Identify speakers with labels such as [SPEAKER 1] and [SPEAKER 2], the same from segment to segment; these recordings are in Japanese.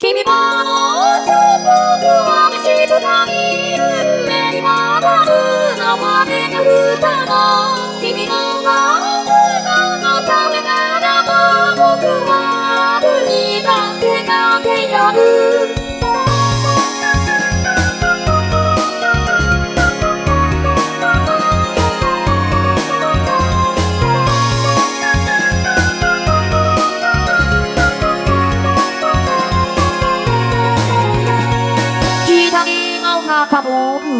[SPEAKER 1] 君も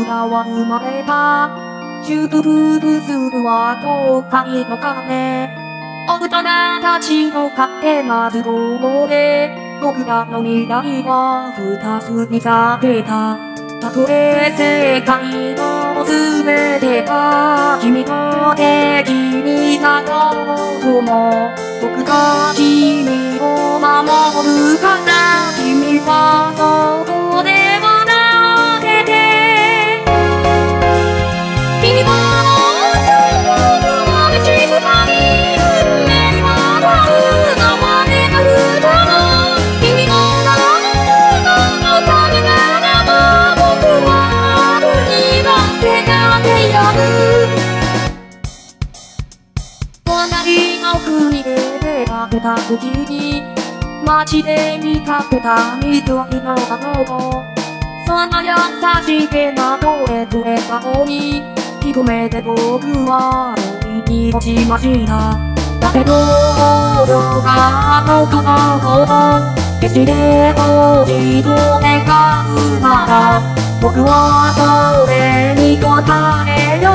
[SPEAKER 1] は生まれた。祝福するは東海の鐘。大人たちの勝手な都合で、僕らの未来は二つに避けた。たとえ世界のすべてが君の敵になろうとも、僕が君出かけた時に街で見かけた緑の花をその優しげな声くれたのに一目で僕は恋に落ちましただけど僕が僕のこと決して落ちと願うなら僕はそれに応えよ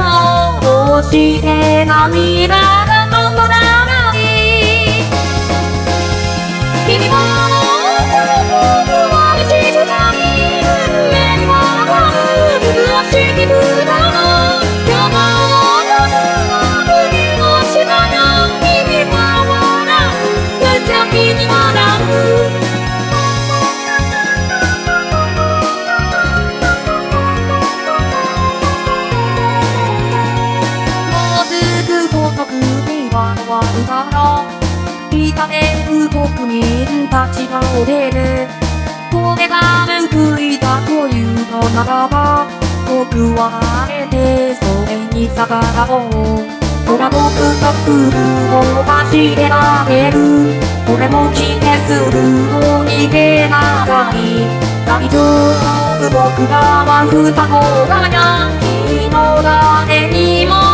[SPEAKER 1] うとして涙がるから痛める国民たちが踊るこれが報いだというのならば僕はあえてそれに逆らおうほら僕が来るを走れられる俺も気でするを逃げながい大丈夫僕らは双子だや君の誰にも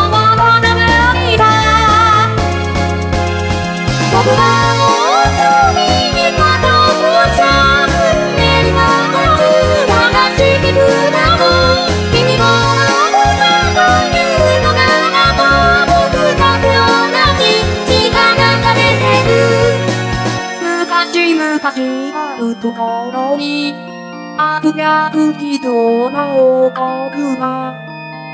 [SPEAKER 1] 昔あるところにあくやく人の国が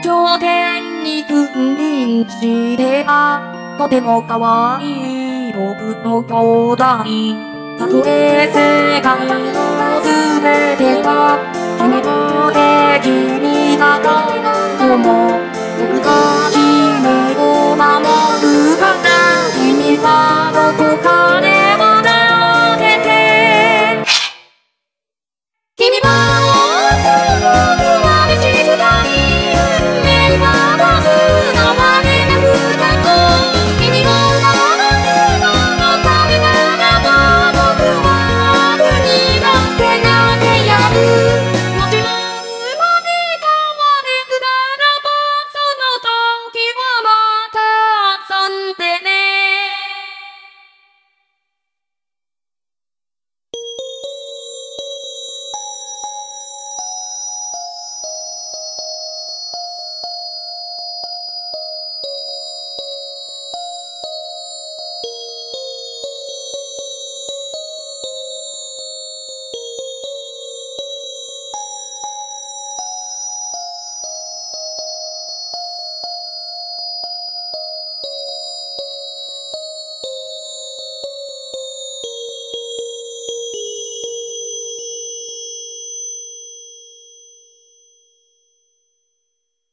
[SPEAKER 1] 頂点に君臨してた。とても可愛い僕の兄弟たとえ世界のすべてが君の敵になろうとも僕が君を守るから君はどこか